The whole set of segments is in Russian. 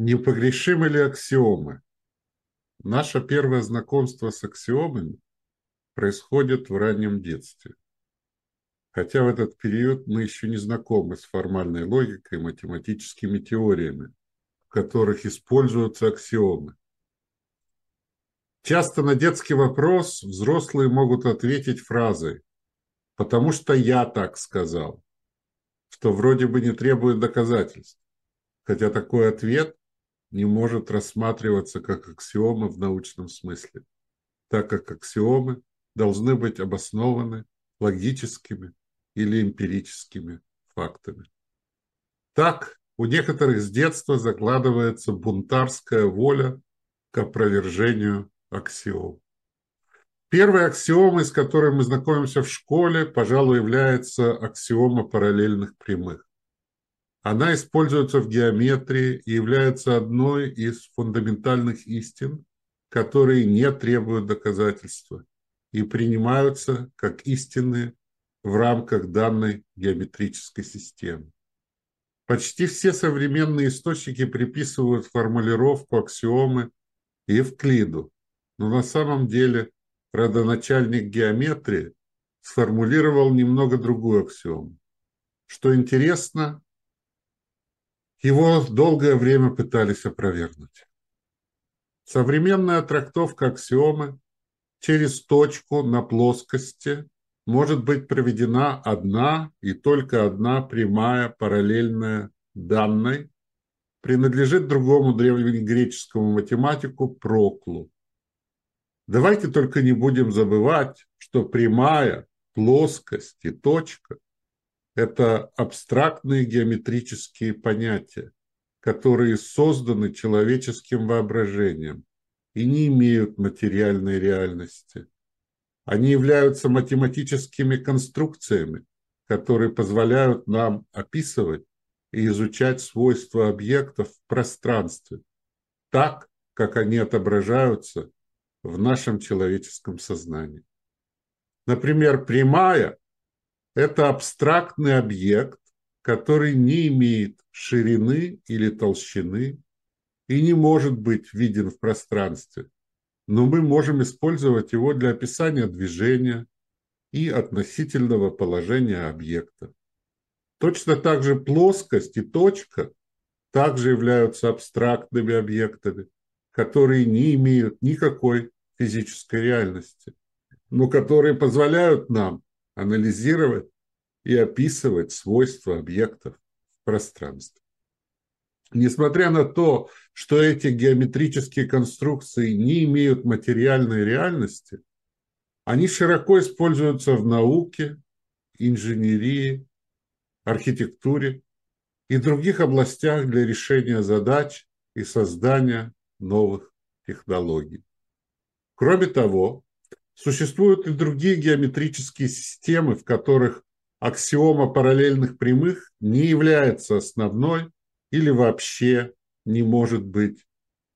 Непогрешимы ли аксиомы? Наше первое знакомство с аксиомами происходит в раннем детстве. Хотя в этот период мы еще не знакомы с формальной логикой и математическими теориями, в которых используются аксиомы. Часто на детский вопрос взрослые могут ответить фразой «потому что я так сказал», что вроде бы не требует доказательств, хотя такой ответ не может рассматриваться как аксиомы в научном смысле, так как аксиомы должны быть обоснованы логическими или эмпирическими фактами. Так, у некоторых с детства закладывается бунтарская воля к опровержению аксиом. Первой аксиомой, с которой мы знакомимся в школе, пожалуй, является аксиома параллельных прямых. Она используется в геометрии и является одной из фундаментальных истин, которые не требуют доказательства и принимаются как истинные в рамках данной геометрической системы. Почти все современные источники приписывают формулировку аксиомы Евклиду, но на самом деле родоначальник геометрии сформулировал немного другую аксиому. Что интересно, его долгое время пытались опровергнуть. Современная трактовка аксиомы через точку на плоскости может быть проведена одна и только одна прямая параллельная данной, принадлежит другому древнегреческому математику Проклу. Давайте только не будем забывать, что прямая, плоскость и точка – это абстрактные геометрические понятия, которые созданы человеческим воображением и не имеют материальной реальности. Они являются математическими конструкциями, которые позволяют нам описывать и изучать свойства объектов в пространстве так, как они отображаются в нашем человеческом сознании. Например, прямая – это абстрактный объект, который не имеет ширины или толщины и не может быть виден в пространстве, но мы можем использовать его для описания движения и относительного положения объекта. Точно так же плоскость и точка также являются абстрактными объектами, которые не имеют никакой физической реальности, но которые позволяют нам анализировать и описывать свойства объектов в пространстве. Несмотря на то, что эти геометрические конструкции не имеют материальной реальности, они широко используются в науке, инженерии, архитектуре и других областях для решения задач и создания новых технологий. Кроме того, существуют и другие геометрические системы, в которых аксиома параллельных прямых не является основной или вообще не может быть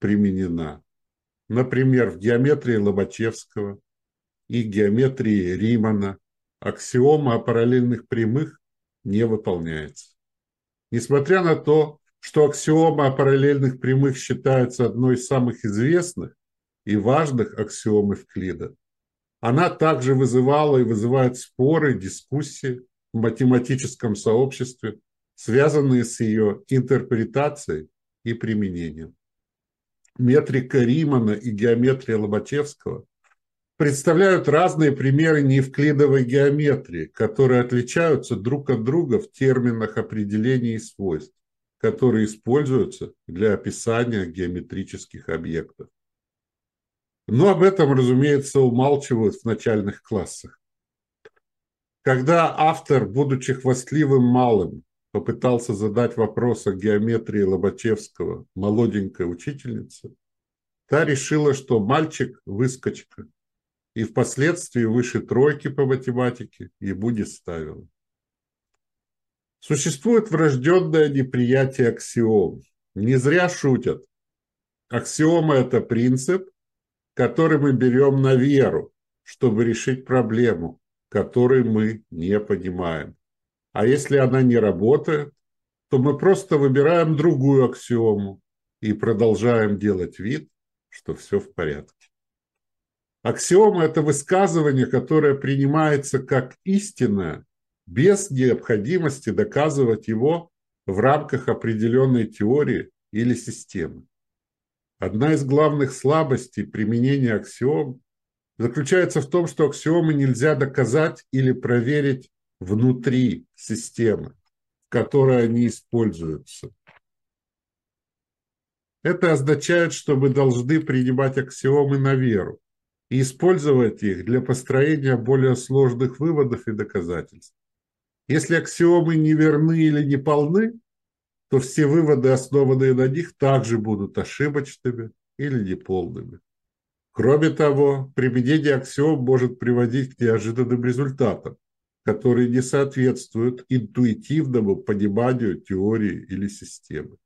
применена. Например, в геометрии Лобачевского и геометрии Римана аксиома о параллельных прямых не выполняется. Несмотря на то, что аксиома о параллельных прямых считается одной из самых известных и важных аксиом Евклида, она также вызывала и вызывает споры, дискуссии в математическом сообществе, связанные с ее интерпретацией и применением. Метрика Римана и геометрия Лобачевского представляют разные примеры неевклидовой геометрии, которые отличаются друг от друга в терминах определений и свойств, которые используются для описания геометрических объектов. Но об этом, разумеется, умалчивают в начальных классах. Когда автор, будучи хвастливым малым, попытался задать вопрос о геометрии Лобачевского молоденькой учительнице, та решила, что мальчик – выскочка, и впоследствии выше тройки по математике ему не ставила. Существует врожденное неприятие аксиом. Не зря шутят. Аксиома – это принцип, который мы берем на веру, чтобы решить проблему, которую мы не понимаем. А если она не работает, то мы просто выбираем другую аксиому и продолжаем делать вид, что все в порядке. Аксиома – это высказывание, которое принимается как истинное, без необходимости доказывать его в рамках определенной теории или системы. Одна из главных слабостей применения аксиом заключается в том, что аксиомы нельзя доказать или проверить внутри системы, в которой они используются. Это означает, что мы должны принимать аксиомы на веру и использовать их для построения более сложных выводов и доказательств. Если аксиомы не верны или не полны, то все выводы, основанные на них, также будут ошибочными или неполными. Кроме того, применение аксиом может приводить к неожиданным результатам, которые не соответствуют интуитивному пониманию теории или системы.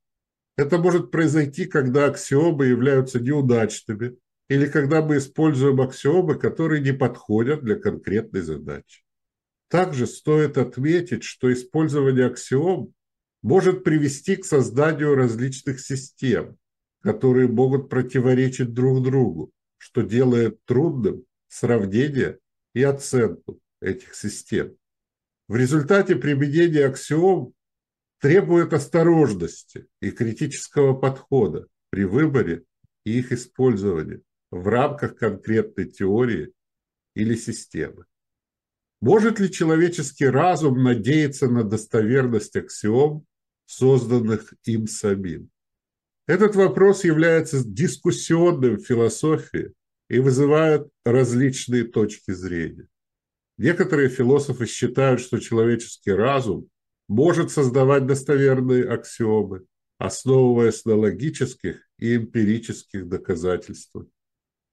Это может произойти, когда аксиомы являются неудачными или когда мы используем аксиомы, которые не подходят для конкретной задачи. Также стоит отметить, что использование аксиом может привести к созданию различных систем, которые могут противоречить друг другу, что делает трудным сравнение и оценку этих систем. В результате применения аксиом требует осторожности и критического подхода при выборе и их использовании в рамках конкретной теории или системы. Может ли человеческий разум надеяться на достоверность аксиом, созданных им самим? Этот вопрос является дискуссионным в философии и вызывает различные точки зрения. Некоторые философы считают, что человеческий разум может создавать достоверные аксиомы, основываясь на логических и эмпирических доказательствах.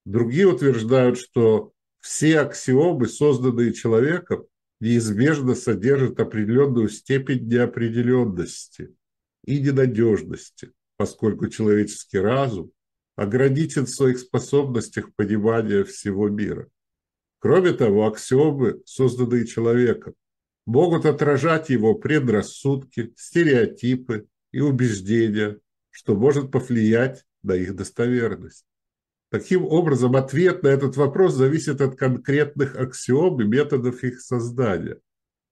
Другие утверждают, что все аксиомы, созданные человеком, неизбежно содержат определенную степень неопределенности и ненадежности, поскольку человеческий разум ограничен в своих способностях понимания всего мира. Кроме того, аксиомы, созданные человеком, могут отражать его предрассудки, стереотипы и убеждения, что может повлиять на их достоверность. Таким образом, ответ на этот вопрос зависит от конкретных аксиом и методов их создания,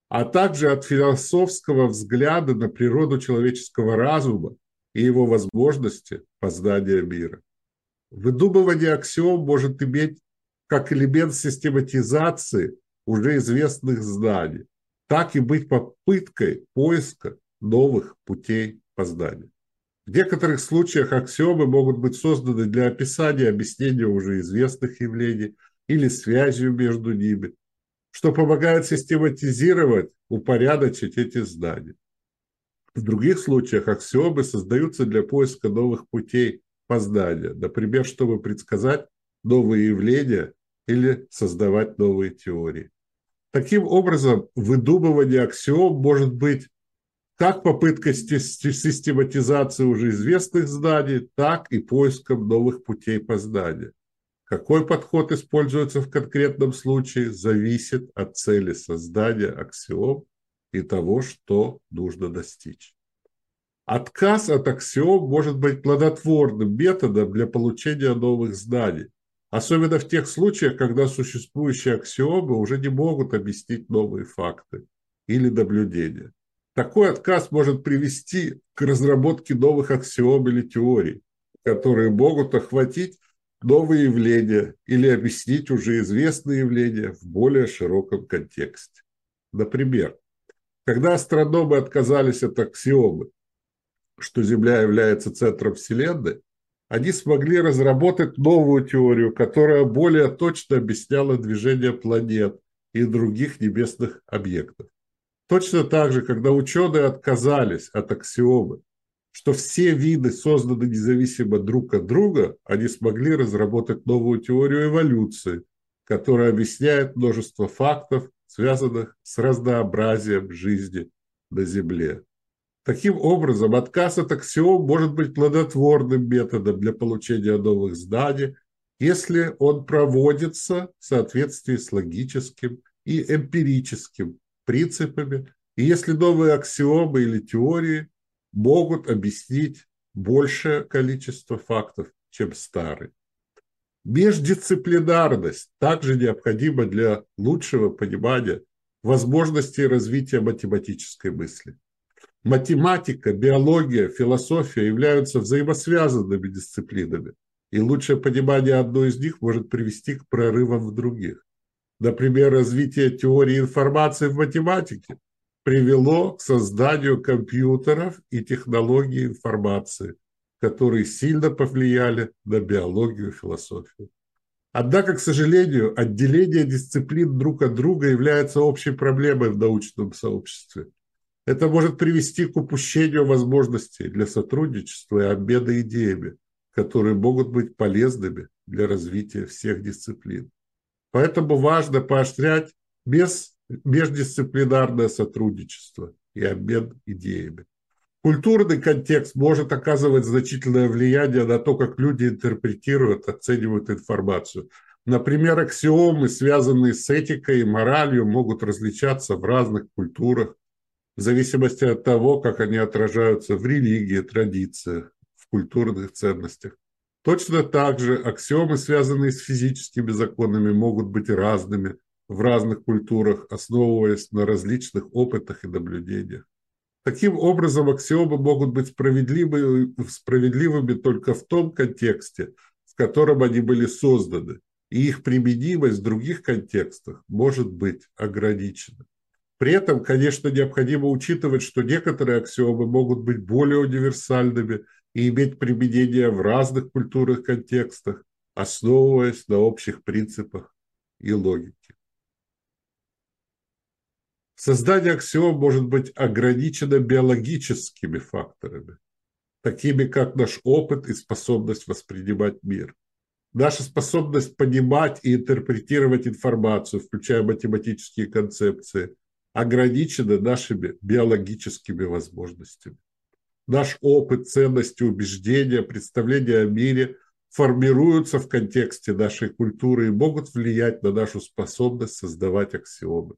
а также от философского взгляда на природу человеческого разума и его возможности познания мира. Выдумывание аксиом может иметь как элемент систематизации уже известных знаний, так и быть попыткой поиска новых путей познания. В некоторых случаях аксиомы могут быть созданы для описания объяснения уже известных явлений или связью между ними, что помогает систематизировать, упорядочить эти знания. В других случаях аксиомы создаются для поиска новых путей познания, например, чтобы предсказать новые явления или создавать новые теории. Таким образом, выдумывание аксиом может быть как попыткой систематизации уже известных знаний, так и поиском новых путей познания. Какой подход используется в конкретном случае, зависит от цели создания аксиом и того, что нужно достичь. Отказ от аксиом может быть плодотворным методом для получения новых знаний, особенно в тех случаях, когда существующие аксиомы уже не могут объяснить новые факты или наблюдения. Такой отказ может привести к разработке новых аксиом или теорий, которые могут охватить новые явления или объяснить уже известные явления в более широком контексте. Например, когда астрономы отказались от аксиомы, что Земля является центром Вселенной, они смогли разработать новую теорию, которая более точно объясняла движение планет и других небесных объектов. Точно так же, когда ученые отказались от аксиомы, что все виды созданы независимо друг от друга, они смогли разработать новую теорию эволюции, которая объясняет множество фактов, связанных с разнообразием жизни на Земле. Таким образом, отказ от аксиом может быть плодотворным методом для получения новых знаний, если он проводится в соответствии с логическим и эмпирическим принципами, и если новые аксиомы или теории могут объяснить большее количество фактов, чем старый. Междисциплинарность также необходима для лучшего понимания возможностей развития математической мысли. Математика, биология, философия являются взаимосвязанными дисциплинами, и лучшее понимание одной из них может привести к прорывам в других. Например, развитие теории информации в математике привело к созданию компьютеров и технологий информации, которые сильно повлияли на биологию и философию. Однако, к сожалению, отделение дисциплин друг от друга является общей проблемой в научном сообществе. Это может привести к упущению возможностей для сотрудничества и обмена идеями, которые могут быть полезными для развития всех дисциплин. Поэтому важно поощрять без, междисциплинарное сотрудничество и обмен идеями. Культурный контекст может оказывать значительное влияние на то, как люди интерпретируют, оценивают информацию. Например, аксиомы, связанные с этикой и моралью, могут различаться в разных культурах в зависимости от того, как они отражаются в религии, традициях, в культурных ценностях. Точно так же аксиомы, связанные с физическими законами, могут быть разными в разных культурах, основываясь на различных опытах и наблюдениях. Таким образом, аксиомы могут быть справедливыми, справедливыми только в том контексте, в котором они были созданы, и их применимость в других контекстах может быть ограничена. При этом, конечно, необходимо учитывать, что некоторые аксиомы могут быть более универсальными и иметь применение в разных культурных контекстах, основываясь на общих принципах и логике. Создание аксиом может быть ограничено биологическими факторами, такими как наш опыт и способность воспринимать мир. Наша способность понимать и интерпретировать информацию, включая математические концепции, ограничена нашими биологическими возможностями. Наш опыт, ценности, убеждения, представления о мире формируются в контексте нашей культуры и могут влиять на нашу способность создавать аксиомы.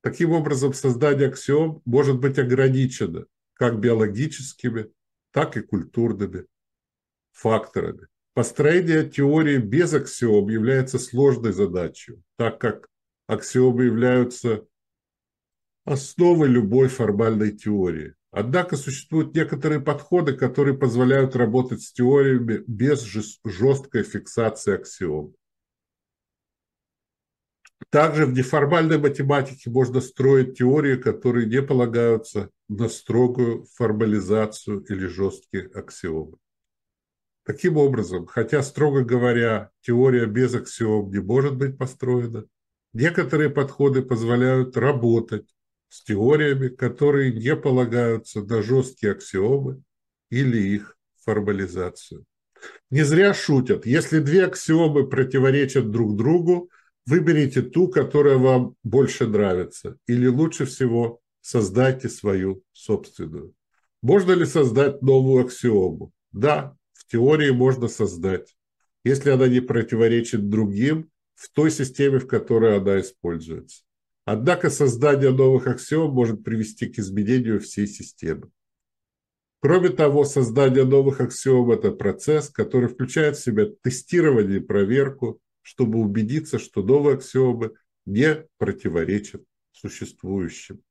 Таким образом, создание аксиом может быть ограничено как биологическими, так и культурными факторами. Построение теории без аксиом является сложной задачей, так как аксиомы являются основой любой формальной теории. Однако существуют некоторые подходы, которые позволяют работать с теориями без жесткой фиксации аксиом. Также в неформальной математике можно строить теории, которые не полагаются на строгую формализацию или жесткие аксиомы. Таким образом, хотя, строго говоря, теория без аксиом не может быть построена, некоторые подходы позволяют работать с теориями, которые не полагаются на жесткие аксиомы или их формализацию. Не зря шутят, если две аксиомы противоречат друг другу – Выберите ту, которая вам больше нравится, или лучше всего создайте свою собственную. Можно ли создать новую аксиому? Да, в теории можно создать, если она не противоречит другим в той системе, в которой она используется. Однако создание новых аксиом может привести к изменению всей системы. Кроме того, создание новых аксиом – это процесс, который включает в себя тестирование и проверку чтобы убедиться, что новые аксиомы не противоречат существующим.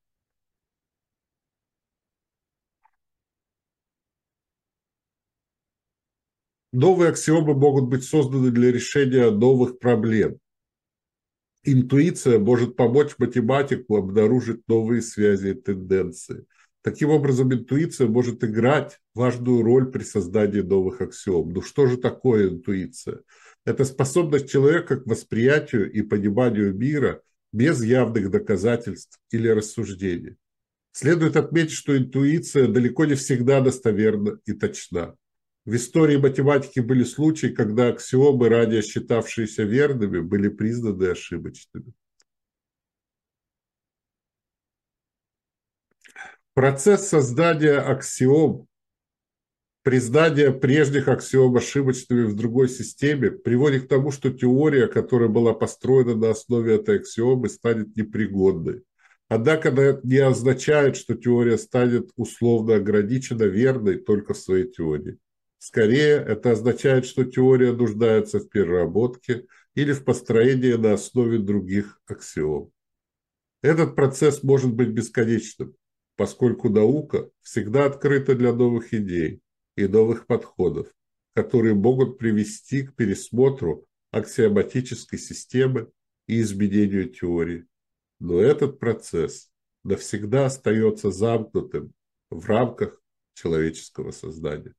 Новые аксиомы могут быть созданы для решения новых проблем. Интуиция может помочь математику обнаружить новые связи и тенденции. Таким образом, интуиция может играть важную роль при создании новых аксиом. Ну что же такое интуиция? Это способность человека к восприятию и пониманию мира без явных доказательств или рассуждений. Следует отметить, что интуиция далеко не всегда достоверна и точна. В истории математики были случаи, когда аксиомы, ранее считавшиеся верными, были признаны ошибочными. Процесс создания аксиом Признание прежних аксиом ошибочными в другой системе приводит к тому, что теория, которая была построена на основе этой аксиомы, станет непригодной. Однако это не означает, что теория станет условно ограничена верной только в своей теории. Скорее, это означает, что теория нуждается в переработке или в построении на основе других аксиом. Этот процесс может быть бесконечным, поскольку наука всегда открыта для новых идей и новых подходов, которые могут привести к пересмотру аксиоматической системы и изменению теории. Но этот процесс навсегда остается замкнутым в рамках человеческого сознания.